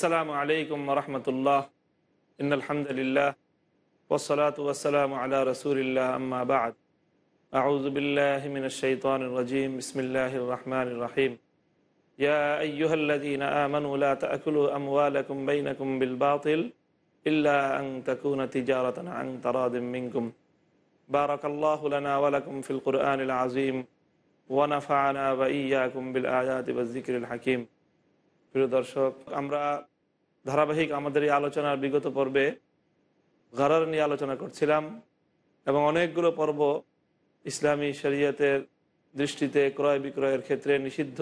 আসসালামু আলাইকুম রহমতুল্লাহ ইনআলহামদুলিল্লাহ ওসলাত ওসালাম আলা রসুলিল্লাহ আম্মা বাদ أعوذ بالله من الشيطان الرجيم بسم الله الرحمن الرحيم يا أيها الذين آمنوا لا تأكلوا أموالكم بينكم بالباطل إلا أن تكون تجارة عن تراض منكم بارك الله لنا ولكم في القرآن العظيم ونفعنا وإياكم بالآيات والذكر الحكيم প্রিয় দর্শক আমরা ধারাবাহিক আমাদের এই আলোচনার বিগত পর্বে ঘরার নিয়ে আলোচনা করছিলাম এবং অনেকগুলো পর্ব ইসলামী শরীয়তের দৃষ্টিতে ক্রয় বিক্রয়ের ক্ষেত্রে নিষিদ্ধ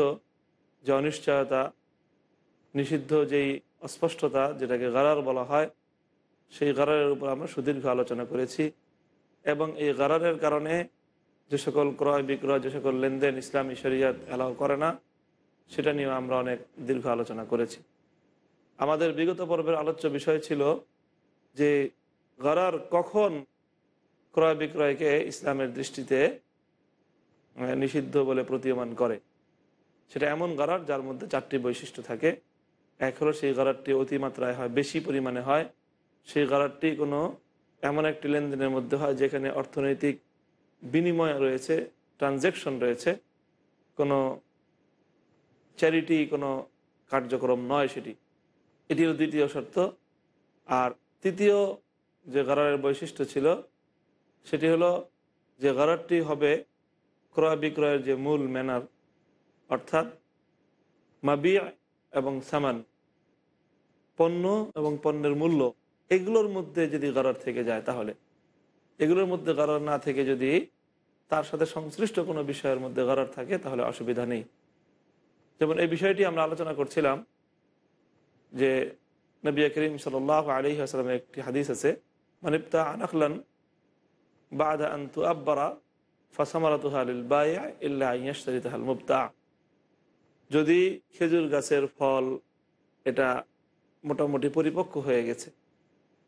যে অনিশ্চয়তা, নিষিদ্ধ যেই অস্পষ্টতা যেটাকে গারার বলা হয়, সেই গারারের উপর আমরা সুদীর্ঘ আলোচনা করেছি এবং এই গারারের কারণে যে সকল ক্রয় বিক্রয়, যে সকল লেনদেন ইসলামী শরীয়ত অ্যালাউ করে না, সেটা নিয়েও আমরা অনেক দীর্ঘ আলোচনা করেছি। আমাদের বিগত পর্বের আলোচ্য বিষয় ছিল যে গরার কখন ক্রয় বিক্রয়কে ইসলামের দৃষ্টিতে নিষিদ্ধ বলে প্রতীয়মান করে। সেটা এমন গরার যার মধ্যে চারটি বৈশিষ্ট্য থাকে। এক হলো সেই গরারটি অতিমাত্রায় হয়, বেশি পরিমাণে হয়। সেই গরারটি কোনো এমন একটি লেনদেনের মধ্যে হয় যেখানে অর্থনৈতিক বিনিময় রয়েছে ট্রানজ্যাকশন রয়েছে। কোনো চ্যারিটি, কোনো কার্যক্রম নয় সেটি। এটিও দ্বিতীয় শর্ত। আর তৃতীয় যে গড়ারের বৈশিষ্ট্য ছিল, সেটি হলো যে গড়ারটি হবে ক্রয় বিক্রয়ের যে মূল ম্যানার, অর্থাৎ মাবিয়া এবং সামান, পণ্য এবং পণ্যের মূল্য। এগুলোর মধ্যে যদি গড়ার থেকে যায় তাহলে। এগুলোর মধ্যে গড়ার না থেকে যদি তার সাথে সংশ্লিষ্ট কোনো বিষয়ের মধ্যে গড়ার থাকে, তাহলে অসুবিধা নেই। যেমন এই বিষয়টি আমরা আলোচনা করছিলাম যে নবী করিম সাল আলী আসলামের একটি হাদিস আছে মানিপ্তা আনখলান বাদা আন্তু আব্বারা ফাসামারাতুহালিল বায়া ইল্লা ইয়াশতারিতাহাল মুক্তা যদি খেজুর গাছের ফল এটা মোটামুটি পরিপক্ক হয়ে গেছে,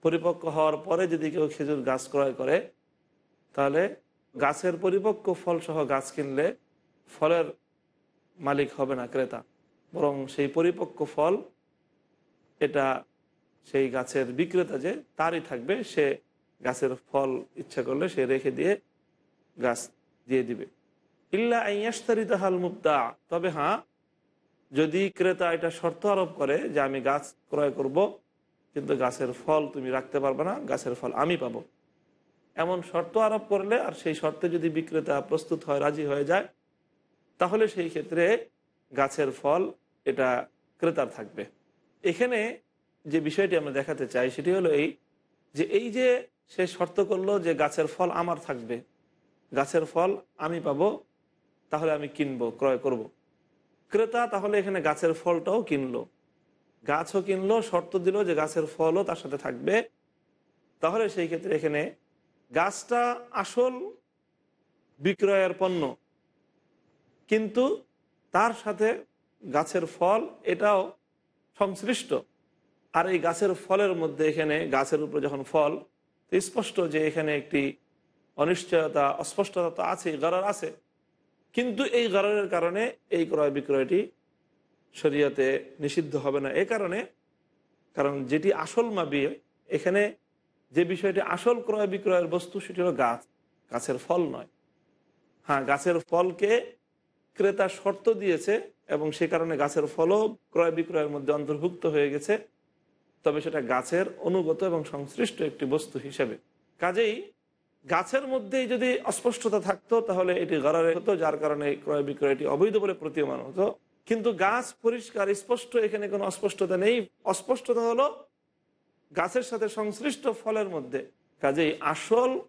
পরিপক্ক হওয়ার পরে যদি কেউ খেজুর গাছ ক্রয় করে, তাহলে গাছের পরিপক্ক ফল সহ গাছ কিনলে ফলের মালিক হবে না ক্রেতা, বরং সেই পরিপক্ক ফল এটা সেই গাছের বিক্রেতা যে, তারই থাকবে, সে গাছের ফল ইচ্ছা করলে সে রেখে দিয়ে গাছ দিয়ে দিবে। ইল্লা আইয়াস্তারিত হাল মুক্তা তবে হ্যাঁ যদি ক্রেতা এটা শর্ত আরোপ করে যে আমি গাছ ক্রয় করব, কিন্তু গাছের ফল তুমি রাখতে পারবে না, গাছের ফল আমি পাবো। এমন শর্ত আরোপ করলে আর সেই শর্তে যদি বিক্রেতা প্রস্তুত হয়, রাজি হয়ে যায়, তাহলে সেই ক্ষেত্রে গাছের ফল এটা ক্রেতার থাকবে। এখানে যে বিষয়টি আমরা দেখাতে চাই, সেটি হলো এই যে এই যে সে শর্ত করল যে গাছের ফল আমার থাকবে, গাছের ফল আমি পাবো, তাহলে আমি কিনবো, ক্রয় করব। ক্রেতা তাহলে এখানে গাছের ফলটাও কিনলো গাছও কিনলো, শর্ত দিল যে গাছের ফলও তার সাথে থাকবে তাহলে সেই ক্ষেত্রে এখানে গাছটা আসল বিক্রয়ের পণ্য, কিন্তু তার সাথে গাছের ফল এটাও সংশ্লিষ্ট। আর এই গাছের ফলের মধ্যে এখানে, গাছের উপরে যখন ফল স্পষ্ট যে এখানে একটি অনিশ্চয়তা, অস্পষ্টতা তো আছে গরার আছে। কিন্তু এই গড়ারের কারণে এই ক্রয় বিক্রয়টি শরীয়তে নিষিদ্ধ হবে না। এ কারণে, কারণ যেটি আসল মাবিয়ে, এখানে যে বিষয়টি আসল ক্রয় বিক্রয়ের বস্তু, সেটি হলো গাছ। গাছের ফল নয়। হ্যাঁ গাছের ফলকে ক্রেতা শর্ত দিয়েছে এবং সে কারণে গাছের ফলও ক্রয় বিক্রয়ের মধ্যে অন্তর্ভুক্ত হয়ে গেছে। তবে সেটা গাছের অনুগত এবং সংশ্লিষ্ট একটি বস্তু হিসেবে। কাজেই গাছের মধ্যেই যদি অস্পষ্টতা থাকতো, তাহলে এটি গড়ারে হতো, যার কারণে ক্রয় বিক্রয়টি অবৈধ বলে প্রতীয়মান হতো। কিন্তু গাছ পরিষ্কার, স্পষ্ট, এখানে কোনো অস্পষ্টতা নেই। অস্পষ্টতা হলো গাছের সাথে সংশ্লিষ্ট ফলের মধ্যে। কাজেই আসল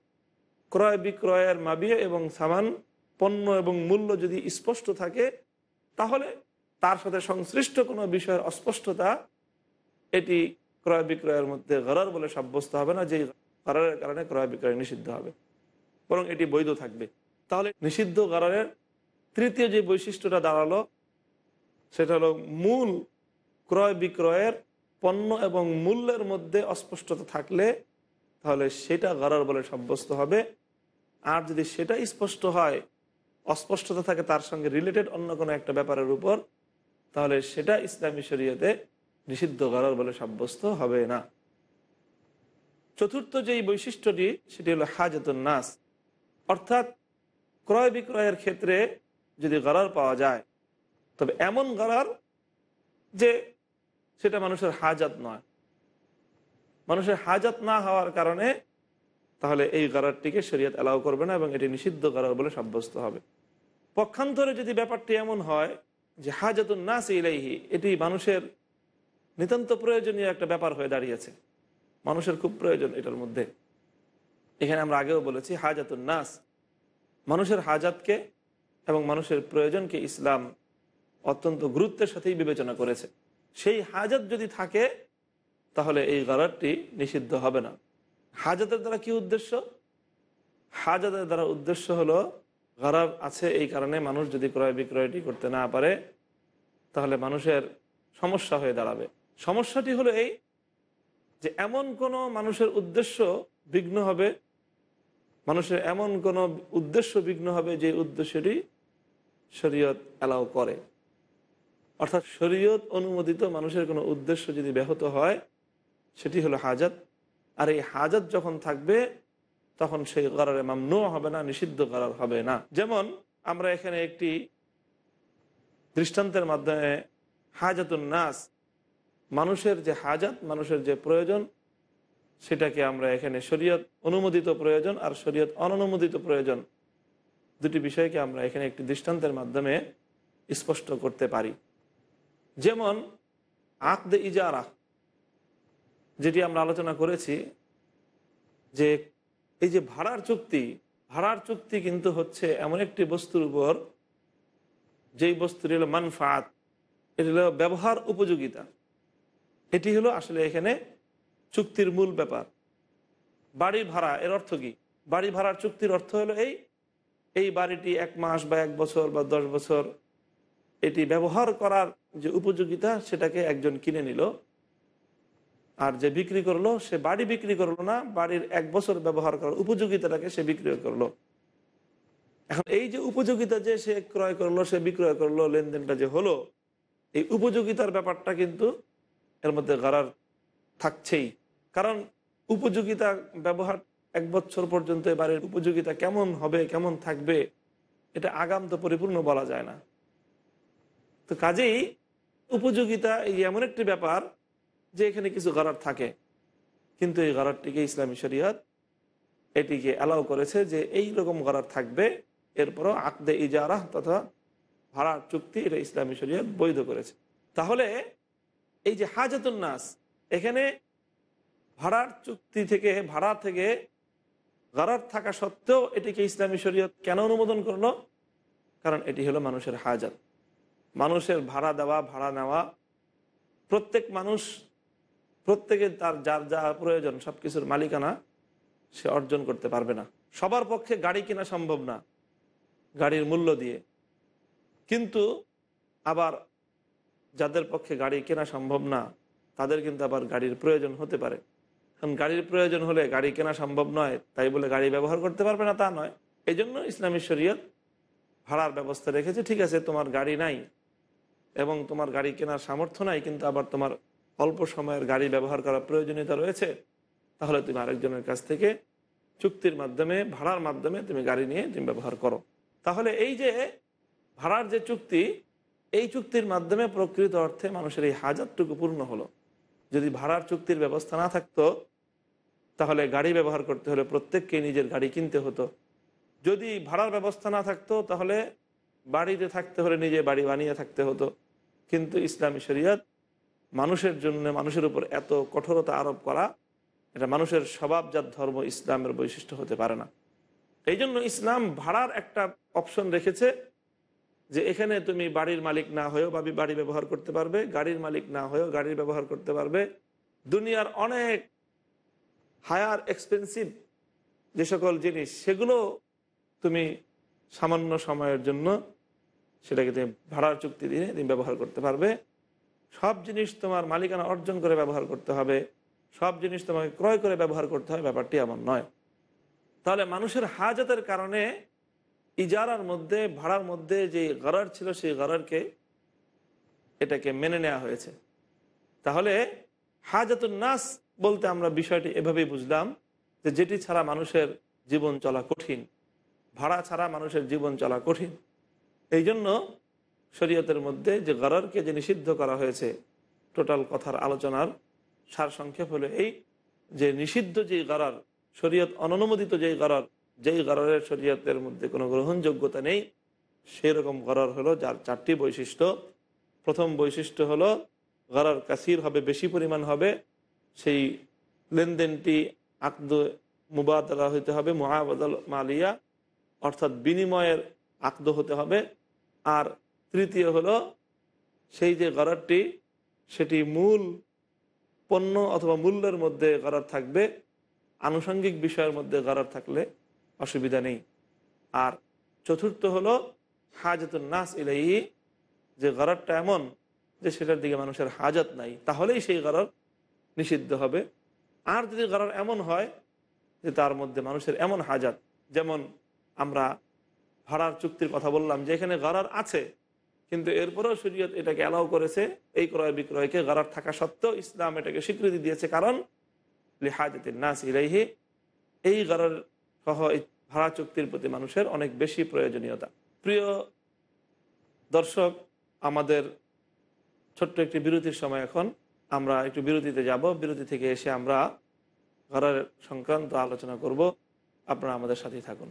ক্রয় বিক্রয়ের মাবিয়ে এবং সামান পণ্য এবং মূল্য যদি স্পষ্ট থাকে, তাহলে তার সাথে সংশ্লিষ্ট কোনো বিষয়ের অস্পষ্টতা এটি ক্রয় বিক্রয়ের মধ্যে গরার বলে সাব্যস্ত হবে না যে গরারের কারণে ক্রয় বিক্রয় নিষিদ্ধ হবে। বরং এটি বৈধ থাকবে। তাহলে নিষিদ্ধ গরারের তৃতীয় যে বৈশিষ্ট্যটা দাঁড়াল, সেটা হলো মূল ক্রয় বিক্রয়ের পণ্য এবং মূল্যের মধ্যে অস্পষ্টতা থাকলে, তাহলে সেটা গরার বলে সাব্যস্ত হবে। আর যদি সেটা স্পষ্ট হয় অস্পষ্টতা থাকে তার সঙ্গে রিলেটেড অন্য কোনো একটা ব্যাপারের উপর, তাহলে সেটা ইসলামী শরীয়তে নিষিদ্ধ গরার বলে সাব্যস্ত হবে না। চতুর্থ যেই বৈশিষ্ট্যটি, সেটি হলো হাজতুন নাস। অর্থাৎ ক্রয় বিক্রয়ের ক্ষেত্রে যদি গরার পাওয়া যায়, তবে এমন গড়ার যে সেটা মানুষের হাজাত নয়। মানুষের হাজাত না হওয়ার কারণে তাহলে এই গরারটিকে শরীয়ত অ্যালাউ করবে না এবং এটি নিষিদ্ধ গরার বলে সাব্যস্ত হবে। পক্ষান্তরে যদি ব্যাপারটি এমন হয় যে হাজাতুন নাস ইলাইহি, এটি মানুষের নিতান্ত প্রয়োজনীয় একটা ব্যাপার হয়ে দাঁড়িয়েছে। মানুষের খুব প্রয়োজন এটার মধ্যে। এখানে আমরা আগেও বলেছি, হাজাতুন নাস, মানুষের হাজাতকে এবং মানুষের প্রয়োজনকে ইসলাম অত্যন্ত গুরুত্বের সাথেই বিবেচনা করেছে। সেই হাজাত যদি থাকে, তাহলে এই গরারটি নিষিদ্ধ হবে না। হাজাতের দ্বারা কি উদ্দেশ্য? হাজাতের দ্বারা উদ্দেশ্য হলো গরার আছে এই কারণে মানুষ যদি ক্রয় বিক্রয়টি করতে না পারে, তাহলে মানুষের সমস্যা হয়ে দাঁড়াবে। সমস্যাটি হলো এই যে এমন কোনো মানুষের উদ্দেশ্য বিঘ্ন হবে, মানুষের এমন কোনো উদ্দেশ্য বিঘ্ন হবে যে উদ্দেশ্যটি শরীয়ত অ্যালাউ করে। অর্থাৎ শরীয়ত অনুমোদিত মানুষের কোনো উদ্দেশ্য যদি ব্যাহত হয়, সেটি হলো হাজাত। আর এই হাজাত যখন থাকবে, তখন সেই করারে মামনু হবে না, নিষিদ্ধ করার হবে না। যেমন আমরা এখানে একটি দৃষ্টান্তের মাধ্যমে হাজাতুন নাস, মানুষের যে হাজাত, মানুষের যে প্রয়োজন, সেটাকে আমরা এখানে শরীয়ত অনুমোদিত প্রয়োজন আর শরীয়ত অননুমোদিত প্রয়োজন দুটি বিষয়কে আমরা এখানে একটি দৃষ্টান্তের মাধ্যমে স্পষ্ট করতে পারি। যেমন আকদে ইজারা যেটি আমরা আলোচনা করেছি, যে এই যে ভাড়ার চুক্তি ভাড়ার চুক্তি কিন্তু হচ্ছে এমন একটি বস্তুর উপর, যেই বস্তুর হলো মানফাত, এটি হলো ব্যবহার উপযোগিতা। এটি হলো আসলে এখানে চুক্তির মূল ব্যাপার। বাড়ি ভাড়া এর অর্থ কি? বাড়ি ভাড়ার চুক্তির অর্থ হলো এই এই বাড়িটি এক মাস বা এক বছর বা দশ বছর এটি ব্যবহার করার যে উপযোগিতা, সেটাকে একজন কিনে নিল। আর যে বিক্রি করল, সে বাড়ি বিক্রি করল না, বাড়ির এক বছর ব্যবহার করার উপযোগিতাটাকে সে বিক্রি করল। এখন এই যে উপযোগিতা যে সে ক্রয় করল, সে বিক্রয় করল, লেনদেনটা যে হলো, এই উপযোগিতার ব্যাপারটা কিন্তু এর মধ্যে গড়ার থাকছেই। কারণ উপযোগিতা ব্যবহার এক বছর পর্যন্ত এবারের উপযোগিতা কেমন হবে, কেমন থাকবে, এটা আগাম তো পরিপূর্ণ বলা যায় না। তো কাজেই উপযোগিতা এই এমন একটি ব্যাপার যে এখানে কিছু গড়ার থাকে। কিন্তু এই গড়ারটিকে ইসলামী শরীয়ত এটিকে অ্যালাউ করেছে যে এই রকম গড়ার থাকবে। এরপরও আকদে ইজারা তথা ভাড়ার চুক্তি এটা ইসলামী শরীয়ত বৈধ করেছে। তাহলে এই যে হাজাতুন নাস, এখানে ভাড়ার চুক্তি থেকে, ভাড়া থেকে গড়ার থাকা সত্ত্বেও এটিকে ইসলামী শরীয়ত কেন অনুমোদন করল? কারণ এটি হলো মানুষের হাজাত। মানুষের ভাড়া দেওয়া, ভাড়া নেওয়া, প্রত্যেক মানুষ প্রত্যেকে তার যার যা প্রয়োজন সব কিছুর মালিকানা সে অর্জন করতে পারবে না। সবার পক্ষে গাড়ি কেনা সম্ভব না, গাড়ির মূল্য দিয়ে। কিন্তু আবার যাদের পক্ষে গাড়ি কেনা সম্ভব না, তাদের কিন্তু আবার গাড়ির প্রয়োজন হতে পারে। কারণ গাড়ির প্রয়োজন হলে গাড়ি কেনা সম্ভব নয়, তাই বলে গাড়ি ব্যবহার করতে পারবে না তা নয়। এই জন্য ইসলামী শরীয়ত ভাড়ার ব্যবস্থা রেখেছে, ঠিক আছে, তোমার গাড়ি নাই এবং তোমার গাড়ি কেনার সামর্থ্য নাই, কিন্তু আবার তোমার অল্প সময়ের গাড়ি ব্যবহার করার প্রয়োজনীয়তা রয়েছে, তাহলে তুমি আরেকজনের কাছ থেকে চুক্তির মাধ্যমে, ভাড়ার মাধ্যমে তুমি গাড়ি নিয়ে তুমি ব্যবহার করো। তাহলে এই যে ভাড়ার যে চুক্তি, এই চুক্তির মাধ্যমে প্রকৃত অর্থে মানুষের এই হাজারটুকু পূর্ণ হলো। যদি ভাড়ার চুক্তির ব্যবস্থা না থাকতো, তাহলে গাড়ি ব্যবহার করতে হলে প্রত্যেককে নিজের গাড়ি কিনতে হতো। যদি ভাড়ার ব্যবস্থা না থাকতো, তাহলে বাড়িতে থাকতে হলে নিজে বাড়ি বানিয়ে থাকতে হতো। কিন্তু ইসলামী শরীয়ত মানুষের জন্য, মানুষের উপর এত কঠোরতা আরোপ করা, এটা মানুষের স্বভাবজাত ধর্ম ইসলামের বৈশিষ্ট্য হতে পারে না। এই জন্য ইসলাম ভাড়ার একটা অপশন রেখেছে যে এখানে তুমি বাড়ির মালিক না হয়েও বা বাড়ি ব্যবহার করতে পারবে, গাড়ির মালিক না হয়েও গাড়ির ব্যবহার করতে পারবে। দুনিয়ার অনেক হায়ার এক্সপেন্সিভ যে সকল জিনিস, সেগুলো তুমি সামান্য সময়ের জন্য সেটাকে তুমি ভাড়ার চুক্তি দিয়ে তুমি ব্যবহার করতে পারবে। সব জিনিস তোমার মালিকানা অর্জন করে ব্যবহার করতে হবে। সব জিনিস তোমাকে ক্রয় করে ব্যবহার করতে হবে, ব্যাপারটি এমন নয়। তাহলে মানুষের হাজতের কারণে ইজারার মধ্যে, ভাড়ার মধ্যে যে গরার ছিল সেই গরারকে এটাকে মেনে নেওয়া হয়েছে। তাহলে হাজাতুন নাস বলতে আমরা বিষয়টি এভাবেই বুঝলাম যে যেটি ছাড়া মানুষের জীবন চলা কঠিন, ভাড়া ছাড়া মানুষের জীবন চলা কঠিন। এই জন্য শরীয়তের মধ্যে যে গররকে যে নিষিদ্ধ করা হয়েছে, টোটাল কথার আলোচনার সার সংক্ষেপ হলো এই যে নিষিদ্ধ যেই গরর, শরীয়ত অননুমোদিত যেই গরর, যেই গররের শরীয়তের মধ্যে কোনো গ্রহণযোগ্যতা নেই সেই রকম গরর হলো যার চারটি বৈশিষ্ট্য। প্রথম বৈশিষ্ট্য হলো গরার কাসির হবে, বেশি পরিমাণ হবে, সেই লেনদেনটি আকদ মুবাদলা হইতে হবে মহাবদল মালিয়া, অর্থাৎ বিনিময়ের আকদ হতে হবে, আর তৃতীয় হলো সেই যে গররটি, সেটি মূল পণ্য অথবা মূল্যের মধ্যে গরর থাকবে। আনুষঙ্গিক বিষয়ের মধ্যে গরর থাকলে অসুবিধা নেই। আর চতুর্থ হলো হাজতুল নাস ইলাইহি, যে গররটা এমন যে সেটার দিকে মানুষের হাজত নাই, তাহলেই সেই গরর নিষিদ্ধ হবে। আর যদি গরর এমন হয় যে তার মধ্যে মানুষের এমন হাজাত, যেমন আমরা ভাড়ার চুক্তির কথা বললাম যে এখানে গরার আছে কিন্তু এরপরেও শরীয়ত এটাকে অ্যালাউ করেছে, এই ক্রয় বিক্রয়কে গরার থাকা সত্ত্বেও ইসলাম এটাকে স্বীকৃতি দিয়েছে। কারণ লিহাজতির নাস ইলাইহি, এই গরার সহ এই ভাড়া চুক্তির প্রতি মানুষের অনেক বেশি প্রয়োজনীয়তা। প্রিয় দর্শক, আমাদের ছোট্ট একটি বিরতির সময় এখন। আমরা একটু বিরতিতে যাব। বিরতি থেকে এসে আমরা ঘরের সংক্রান্ত আলোচনা করব। আপনারা আমাদের সাথেই থাকুন।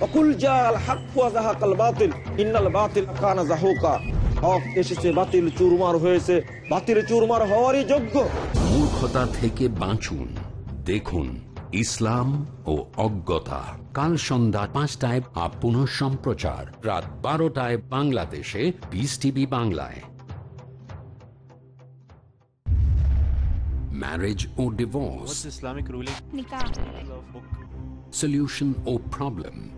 অকুল জাল হাক ওয়া যাহাকাল বাতিল ইন্নাল বাতিল কানা যাহুকা হক এসেছে বাতিল চুরমার হয়েছে। বাতিল চুরমার হওয়ারই যোগ্য। মূর্খতা থেকে বাঁচুন। দেখুন ইসলাম ও অজ্ঞতা। কাল সন্ধ্যা পাঁচটায় আপ পুনঃ সম্প্রচার। রাত বারোটায় বাংলাদেশে বিস টিভি বাংলায়। Marriage O divorce Islamic ruling? Nikah. of book? solution or problem Islam to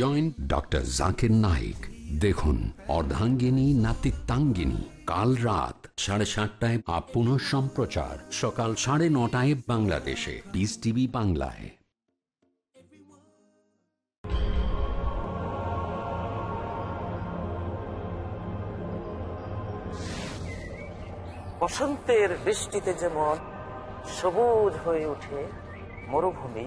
join doctor Zakir Naik দেখুন, অর্ধাঙ্গিনী, নাতিত্বাঙ্গিনী, কাল রাত সাড়ে সাতটায় আপ সম্প্রচার। সকাল সাড়ে নটায় বাংলাদেশে। টিভি বাংলায়। বসন্তের বৃষ্টিতে যেমন সবুজ হয়ে ওঠে মরুভূমি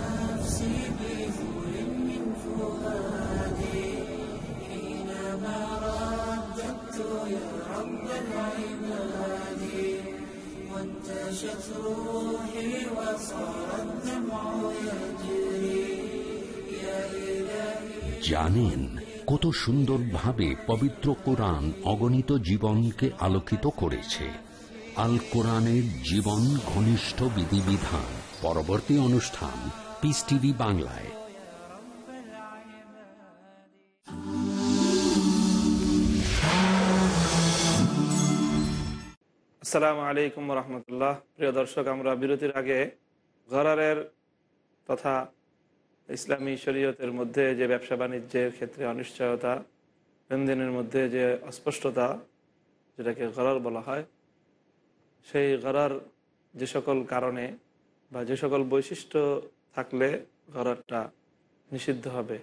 জানেন কত সুন্দরভাবে পবিত্র কোরআন অগণিত জীবনকে আলোকিত করেছে। আল কোরআনের জীবন ঘনিষ্ঠ বিধিবিধান। পরবর্তী অনুষ্ঠান পিস টিভি বাংলায়। আসসালামু আলাইকুম রহমতুল্লাহ প্রিয় দর্শক, আমরা বিরতির আগে গরারের তথা ইসলামী শরীয়তের মধ্যে যে ব্যবসা বাণিজ্যের ক্ষেত্রে অনিশ্চয়তা, লেনদেনের মধ্যে যে অস্পষ্টতা, যেটাকে গরার বলা হয়, সেই গরার যে সকল কারণে বা যে সকল বৈশিষ্ট্য থাকলে গরারটা নিষিদ্ধ হবে।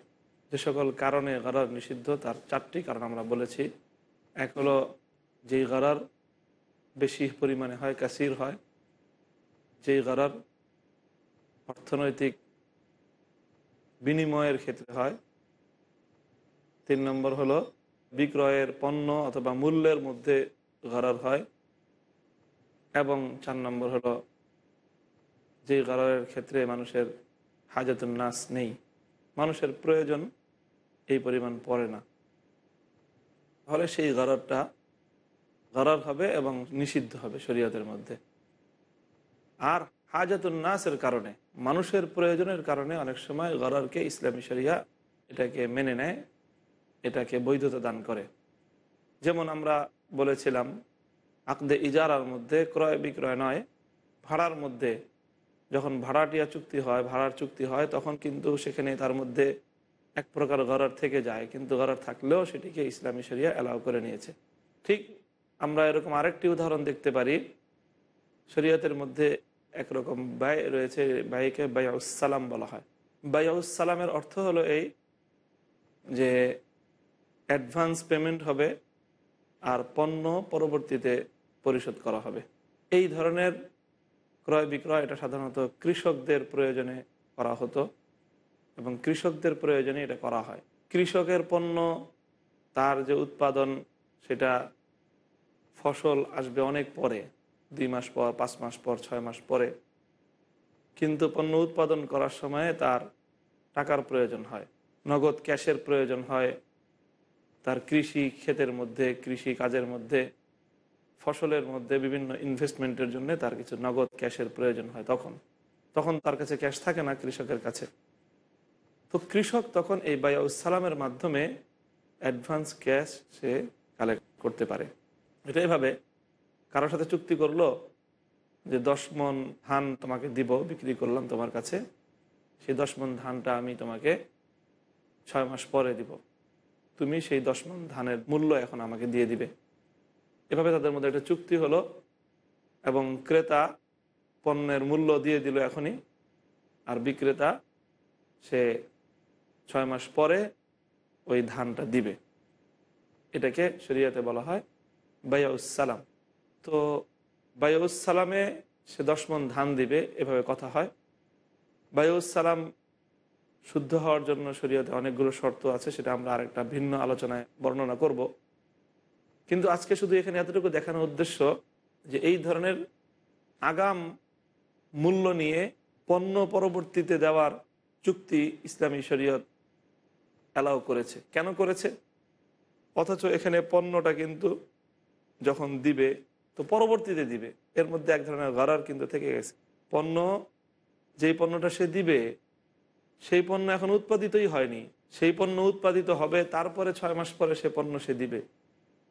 যে সকল কারণে গরার নিষিদ্ধ, তার চারটি কারণ আমরা বলেছি। এক হলো, যেই গরার বেশি পরিমাণে হয়, কাসির হয়। যেই গরার অর্থনৈতিক বিনিময়ের ক্ষেত্রে হয়। তিন নম্বর হলো বিক্রয়ের পণ্য অথবা মূল্যের মধ্যে গরার হয়। এবং চার নম্বর হলো যে গরারের ক্ষেত্রে মানুষের হাজাতুন নাস নেই, মানুষের প্রয়োজন এই পরিমাণ পড়ে না। তাহলে সেই গরারটা গরার হবে এবং নিষিদ্ধ হবে শরীয়তের মধ্যে। আর হাজাতুন নাসের কারণে, মানুষের প্রয়োজনের কারণে অনেক সময় গরারকে ইসলামী শরিয়া এটাকে মেনে নেয়, এটাকে বৈধতা দান করে। যেমন আমরা বলেছিলাম, আকদে ইজারার মধ্যে ক্রয় বিক্রয় নয়, ভাড়ার মধ্যে। যখন ভাড়াটিয়া চুক্তি হয়, ভাড়ার চুক্তি হয়, তখন কিন্তু সেখানে তার মধ্যে এক প্রকার গরার থেকে যায়, কিন্তু গরার থাকলেও সেটিকে ইসলামী শরিয়া অ্যালাউ করে নিয়েছে। ঠিক আমরা এরকম আরেকটি উদাহরণ দেখতে পারি। শরীয়তের মধ্যে একরকম ব্যয় রয়েছে ব্যয়কে বায়াউসালাম বলা হয়। বায়াউসালামের অর্থ হলো এই যে অ্যাডভান্স পেমেন্ট হবে আর পণ্য পরবর্তীতে পরিশোধ করা হবে। এই ধরনের ক্রয় বিক্রয় এটা সাধারণত কৃষকদের প্রয়োজনে করা হতো এবং কৃষকদের প্রয়োজনে এটা করা হয়। কৃষকের পণ্য, তার যে উৎপাদন, সেটা ফসল আসবে অনেক পরে, দুই মাস পর, পাঁচ মাস পর, ছয় মাস পরে। কিন্তু পণ্য উৎপাদন করার সময়ে তার টাকার প্রয়োজন হয়, নগদ ক্যাশের প্রয়োজন হয়, তার কৃষি ক্ষেতের মধ্যে, কৃষি কাজের মধ্যে, ফসলের মধ্যে বিভিন্ন ইনভেস্টমেন্টের জন্য তার কিছু নগদ ক্যাশের প্রয়োজন হয় তখন। তখন তার কাছে ক্যাশ থাকে না কৃষকের কাছে। তো কৃষক তখন এই বায়াউসালামের মাধ্যমে অ্যাডভান্স ক্যাশ সে কালেক্ট করতে পারে। এটা এভাবে কারোর সাথে চুক্তি করল যে দশ মন ধান তোমাকে দিব, বিক্রি করলাম তোমার কাছে, সেই দশ মন ধানটা আমি তোমাকে ছয় মাস পরে দিব। তুমি সেই দশ মন ধানের মূল্য এখন আমাকে দিয়ে দিবে। এভাবে তাদের মধ্যে একটা চুক্তি হলো এবং ক্রেতা পণ্যের মূল্য দিয়ে দিল এখনই, আর বিক্রেতা সে ছয় মাস পরে ওই ধানটা দিবে। এটাকে শরিয়াতে বলা হয় বায়াউসালাম তো বায়ুসালামে সে দশ মন ধান দিবে, এভাবে কথা হয়। বায়ুসালাম শুদ্ধ হওয়ার জন্য শরীয়তে অনেকগুলো শর্ত আছে, সেটা আমরা আরেকটা ভিন্ন আলোচনায় বর্ণনা করব। কিন্তু আজকে শুধু এখানে এতটুকু দেখানোর উদ্দেশ্য যে এই ধরনের আগাম মূল্য নিয়ে পণ্য পরবর্তীতে দেওয়ার চুক্তি ইসলামী শরীয়ত অ্যালাউ করেছে। কেন করেছে? অথচ এখানে পণ্যটা কিন্তু যখন দিবে, তো পরবর্তীতে দিবে। এর মধ্যে এক ধরনের গড়ার কিন্তু থেকে গেছে। পণ্য, যেই পণ্যটা সে দিবে, সেই পণ্য এখন উৎপাদিতই হয়নি। সেই পণ্য উৎপাদিত হবে, তারপরে ছয় মাস পরে সে পণ্য সে দিবে।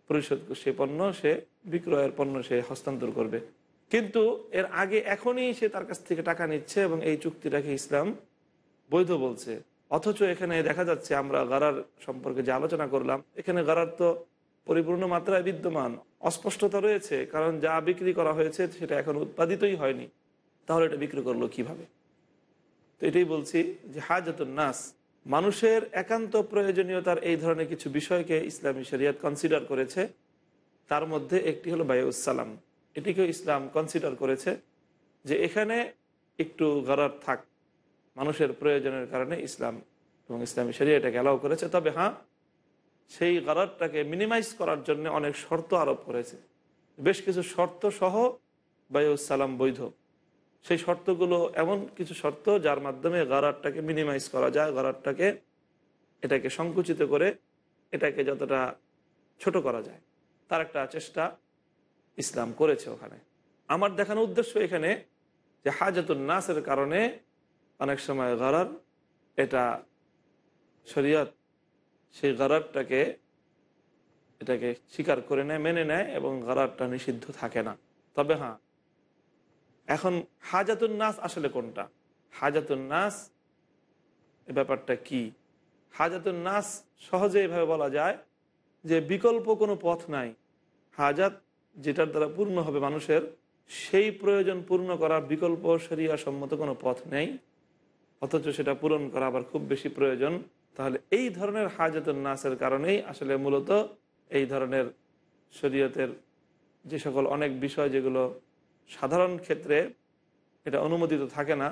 পরিশোধ, সে পণ্য সে বিক্রয়ের পণ্য সে হস্তান্তর করবে। কিন্তু এর আগে এখনই সে তার কাছ থেকে টাকা নিচ্ছে এবং এই চুক্তিটাকে ইসলাম বৈধ বলছে। অথচ এখানে দেখা যাচ্ছে, আমরা গারার সম্পর্কে যে আলোচনা করলাম, এখানে গারার তো পরিপূর্ণ মাত্রায় বিদ্যমান। অস্পষ্টতা রয়েছে, কারণ যা বিক্রি করা হয়েছে সেটা এখন উৎপাদিতই হয়নি। তাহলে এটা বিক্রি করল কীভাবে? তো এটাই বলছি যে হাজাতুন নাস, মানুষের একান্ত প্রয়োজনীয়তার এই ধরনের কিছু বিষয়কে ইসলামী শরিয়াত কনসিডার করেছে। তার মধ্যে একটি হলো বায়ুসালাম এটিকেও ইসলাম কনসিডার করেছে যে এখানে একটু গরার থাক। মানুষের প্রয়োজনের কারণে ইসলাম এবং ইসলামী শরিয়া এটাকে অ্যালাউ করেছে। তবে হ্যাঁ সেই গারারটাকে মিনিমাইজ করার জন্য অনেক শর্ত আরোপ করেছে। বেশ কিছু শর্ত সহ বায়ুসালাম বৈধ। সেই শর্তগুলো এমন কিছু শর্ত যার মাধ্যমে গারারটাকে মিনিমাইজ করা যায়, গারারটাকে এটাকে সংকুচিত করে এটাকে যতটা ছোট করা যায়। তার একটা চেষ্টা ইসলাম করেছে ওখানে। আমার দেখানো উদ্দেশ্য এখানে যে হাজাতুল নাসের কারণে অনেক সময় গরার এটা শরীয়ত সেই গরারটাকে এটাকে স্বীকার করে নেয়, মেনে নেয় এবং গরারটা নিষিদ্ধ থাকে না। তবে হ্যাঁ এখন হাজাতুন নাস আসলে কোনটা? হাজাতুন নাস ব্যাপারটা কি? হাজাতুন নাস সহজে এভাবে বলা যায় যে বিকল্প কোনো পথ নাই। হাজাত যেটার দ্বারা পূর্ণ হবে মানুষের, সেই প্রয়োজন পূর্ণ করার বিকল্প সরিয়া সম্মত কোনো পথ নেই। অথচ সেটা পূরণ করা আবার খুব বেশি প্রয়োজন। তাহলে এই ধরনের হাজাতুন নাসের কারণেই আসলে মূলত এই ধরনের শরীয়তের যে সকল অনেক বিষয় যেগুলো সাধারণ ক্ষেত্রে এটা অনুমোদিত থাকে না,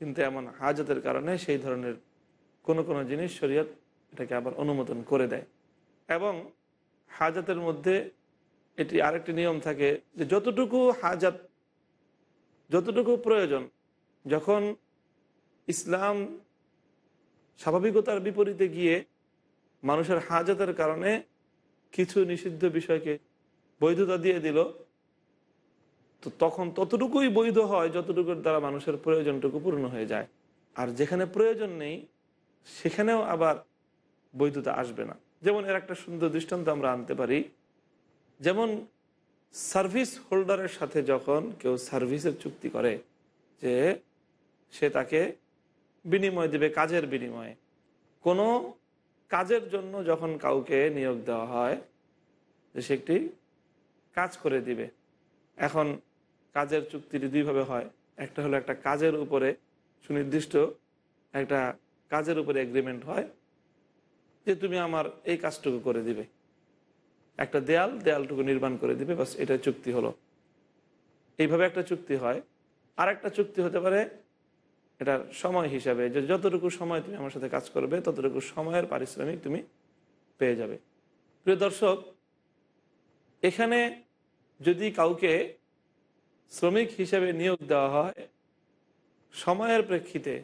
কিন্তু এমন হাজতের কারণে সেই ধরনের কোনো কোনো জিনিস শরীয়ত এটাকে আবার অনুমোদন করে দেয়। এবং হাজতের মধ্যে এটি আরেকটি নিয়ম থাকে যে যতটুকু হাজাত, যতটুকু প্রয়োজন, যখন ইসলাম স্বাভাবিকতার বিপরীতে গিয়ে মানুষের হাজতের কারণে কিছু নিষিদ্ধ বিষয়কে বৈধতা দিয়ে দিল। তো তখন ততটুকুই বৈধ হয় যতটুকুর দ্বারা মানুষের প্রয়োজনটুকু পূর্ণ হয়ে যায়। আর যেখানে প্রয়োজন নেই, সেখানেও আবার বৈধতা আসবে না। যেমন এর একটা সুন্দর দৃষ্টান্ত আমরা আনতে পারি। যেমন সার্ভিস হোল্ডারের সাথে যখন কেউ সার্ভিসের চুক্তি করে যে সে তাকে বিনিময় দেবে, কাজের বিনিময়ে। কোনো কাজের জন্য যখন কাউকে নিয়োগ দেওয়া হয়, যে সে একটি কাজ করে দিবে। এখন কাজের চুক্তিটি দুইভাবে হয়। একটা হলো একটা কাজের উপরে সুনির্দিষ্ট একটা কাজের উপরে এগ্রিমেন্ট হয়, যে তুমি আমার এই কাজটুকু করে দিবে। একটা দেয়াল, দেয়ালটুকু নির্মাণ করে দিবে বাস এটা চুক্তি হলো। এইভাবে একটা চুক্তি হয়। আর একটা চুক্তি হতে পারে এটা সময় হিসাবে, যে যতটুকু সময় তুমি আমার সাথে কাজ করবে, ততটুকু সময়ের পারিশ্রমিক তুমি পেয়ে যাবে। প্রিয় দর্শক, এখানে যদি কাউকে শ্রমিক হিসেবে নিয়োগ দেওয়া হয়, সময়ের প্রেক্ষিতে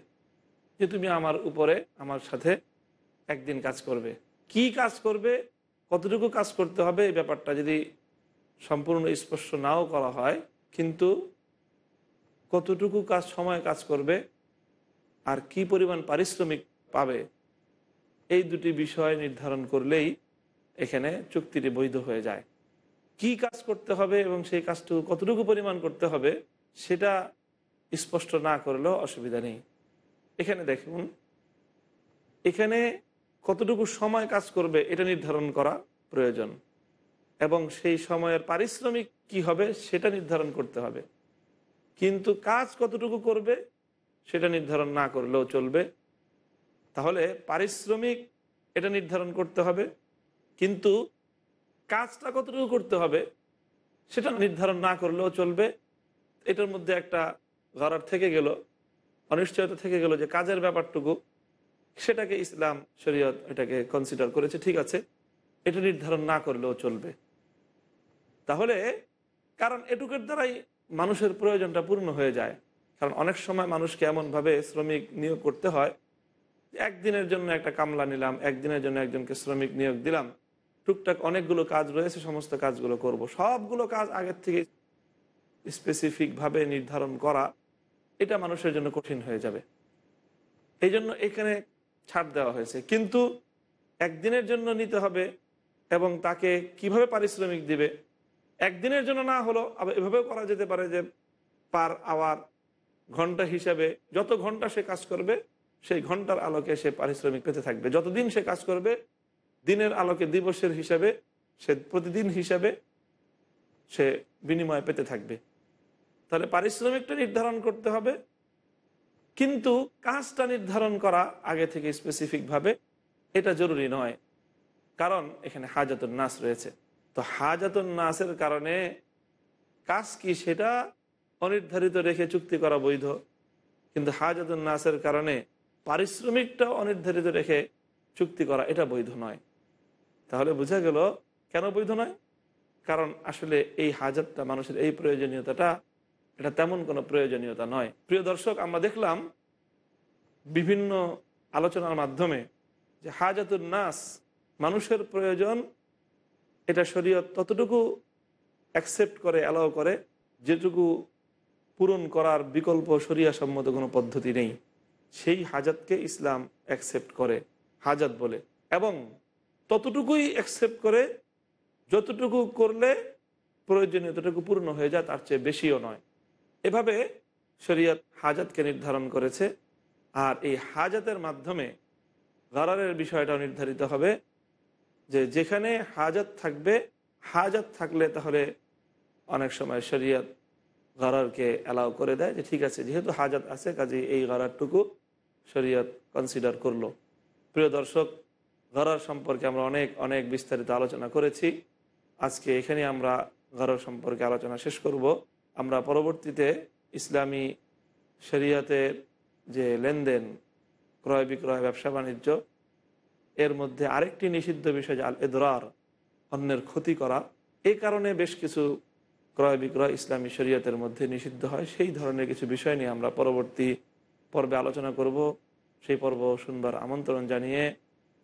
যে তুমি আমার উপরে আমার সাথে একদিন কাজ করবে। কি কাজ করবে, কতটুকু কাজ করতে হবে, এই ব্যাপারটা যদি সম্পূর্ণ স্পষ্ট নাও করা হয়, কিন্তু কতটুকু কাজ, সময় কাজ করবে আর কি পরিমাণ পারিশ্রমিক পাবে, এই দুটি বিষয় নির্ধারণ করলেই এখানে চুক্তিটি বৈধ হয়ে যায়। কি কাজ করতে হবে এবং সেই কাজটুকু কতটুকু পরিমাণ করতে হবে সেটা স্পষ্ট না করলেও অসুবিধা নেই। এখানে দেখুন, এখানে কতটুকু সময় কাজ করবে এটা নির্ধারণ করা প্রয়োজন এবং সেই সময়ের পারিশ্রমিক কি হবে সেটা নির্ধারণ করতে হবে। কিন্তু কাজ কতটুকু করবে সেটা নির্ধারণ না করলেও চলবে। তাহলে পারিশ্রমিক এটা নির্ধারণ করতে হবে, কিন্তু কাজটা কতটুকু করতে হবে সেটা নির্ধারণ না করলেও চলবে। এটার মধ্যে একটা গড়ার থেকে গেল, অনিশ্চয়তা থেকে গেল যে কাজের ব্যাপারটুকু, সেটাকে ইসলাম শরীয়ত এটাকে কনসিডার করেছে, ঠিক আছে, এটা নির্ধারণ না করলেও চলবে। তাহলে কারণ এটুকের দ্বারাই মানুষের প্রয়োজনটা পূর্ণ হয়ে যায়। কারণ অনেক সময় মানুষকে এমনভাবে শ্রমিক নিয়োগ করতে হয়, একদিনের জন্য একটা কামলা নিলাম, একদিনের জন্য একজনকে শ্রমিক নিয়োগ দিলাম, টুকটাক অনেকগুলো কাজ রয়েছে, সমস্ত কাজগুলো করব। সবগুলো কাজ আগের থেকে স্পেসিফিকভাবে নির্ধারণ করা, এটা মানুষের জন্য কঠিন হয়ে যাবে। এই জন্য এখানে ছাড় দেওয়া হয়েছে। কিন্তু একদিনের জন্য নিতে হবে এবং তাকে কীভাবে পারিশ্রমিক দিবে? একদিনের জন্য না হলো আবার এভাবেও করা যেতে পারে যে পার আওয়ার ঘণ্টা হিসাবে যত ঘণ্টা সে কাজ করবে, সেই ঘণ্টার আলোকে সে পারিশ্রমিক পেতে থাকবে। যতদিন সে কাজ করবে, দিনের আলোকে দিবসের হিসাবে, সে প্রতিদিন হিসাবে সে বিনিময় পেতে থাকবে। তাহলে পারিশ্রমিকটা নির্ধারণ করতে হবে। কিন্তু কাজটা নির্ধারণ করা আগে থেকে স্পেসিফিকভাবে এটা জরুরি নয়। কারণ এখানে হাজাতুন নাস রয়েছে। তো হাজাতুন নাসের কারণে কাজ কি সেটা অনির্ধারিত রেখে চুক্তি করা বৈধ। কিন্তু হাজাতুন নাসের কারণে পারিশ্রমিকটা অনির্ধারিত রেখে চুক্তি করা এটা বৈধ নয়। তাহলে বোঝা গেল কেন বৈধ নয়? কারণ আসলে এই হাজাতটা মানুষের এই প্রয়োজনীয়তাটা, এটা তেমন কোনো প্রয়োজনীয়তা নয়। প্রিয় দর্শক, আমরা দেখলাম বিভিন্ন আলোচনার মাধ্যমে যে হাজাতুন নাস, মানুষের প্রয়োজন, এটা শরীয়ত ততটুকু অ্যাকসেপ্ট করে অ্যালাউ করে, যেটুকু পূরণ করার বিকল্প সম্মত কোনো পদ্ধতি নেই। সেই হাজাতকে ইসলাম অ্যাকসেপ্ট করে, হাজাত বলে। এবং ততটুকুই অ্যাকসেপ্ট করে, যতটুকু করলে প্রয়োজনীয়তটুকু পূর্ণ হয়ে যায়, তার চেয়ে বেশিও নয়। এভাবে শরীয়ত হাজাতকে নির্ধারণ করেছে। আর এই হাজাতের মাধ্যমে গারারের বিষয়টাও নির্ধারিত হবে যে যেখানে হাজাত থাকবে, হাজাত থাকলে তাহলে অনেক সময় শরীয়ত গারারকে অ্যালাউ করে দেয় যে, ঠিক আছে, যেহেতু হাজাত আছে কাজে এই গারারটুকু শরীয়ত কনসিডার করল। প্রিয় দর্শক, গরার সম্পর্কে আমরা অনেক অনেক বিস্তারিত আলোচনা করেছি। আজকে এখানে আমরা গরার সম্পর্কে আলোচনা শেষ করব। আমরা পরবর্তীতে ইসলামী শরিয়াতের যে লেনদেন, ক্রয় বিক্রয়, ব্যবসা বাণিজ্য, এর মধ্যে আরেকটি নিষিদ্ধ বিষয় যে আল এদরার অন্যের ক্ষতি করা এই কারণে বেশ কিছু ক্রয় বিক্রয় ইসলামী শরীয়তের মধ্যে নিষিদ্ধ হয়। সেই ধরনের কিছু বিষয় নিয়ে আমরা পরবর্তী পর্বে আলোচনা করব। সেই পর্ব শুনবার আমন্ত্রণ জানিয়ে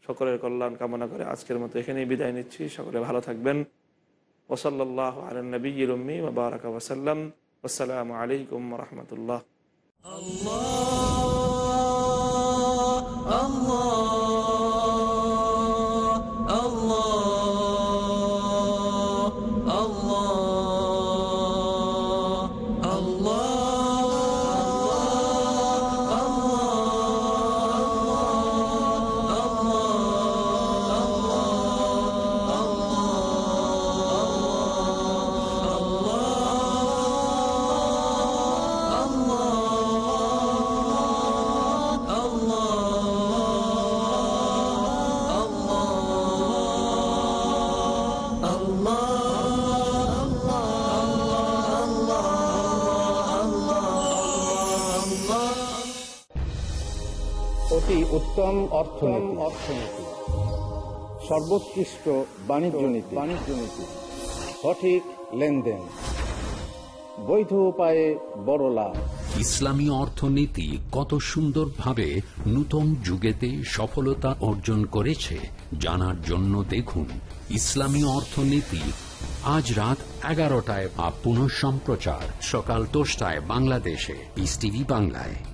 সকলের কল্যাণ কামনা করে আজকের মতো এখানেই বিদায় নিচ্ছি। সকলে ভালো থাকবেন। ওসল্লাহ আলন নবী রম্মি বারাকা ওসাল্লাম আসসালামু আলাইকুম রহমতুল্লাহ। অতি উত্তম অর্থনীতি। অর্থনীতি সর্বোৎকৃষ্ট বাণিজ্য নীতি। বাণিজ্য নীতি সঠিক লেনদেন। বৈধ উপায়ে বড় লাভ। ইসলামী অর্থনীতি কত সুন্দরভাবে নূতন যুগেতে সফলতা অর্জন করেছে, জানার জন্য দেখুন ইসলামী অর্থনীতি। আজ রাত এগারোটায় বা পুনঃ সম্প্রচার সকাল দশটায় বাংলাদেশে। পিস টিভি বাংলায়।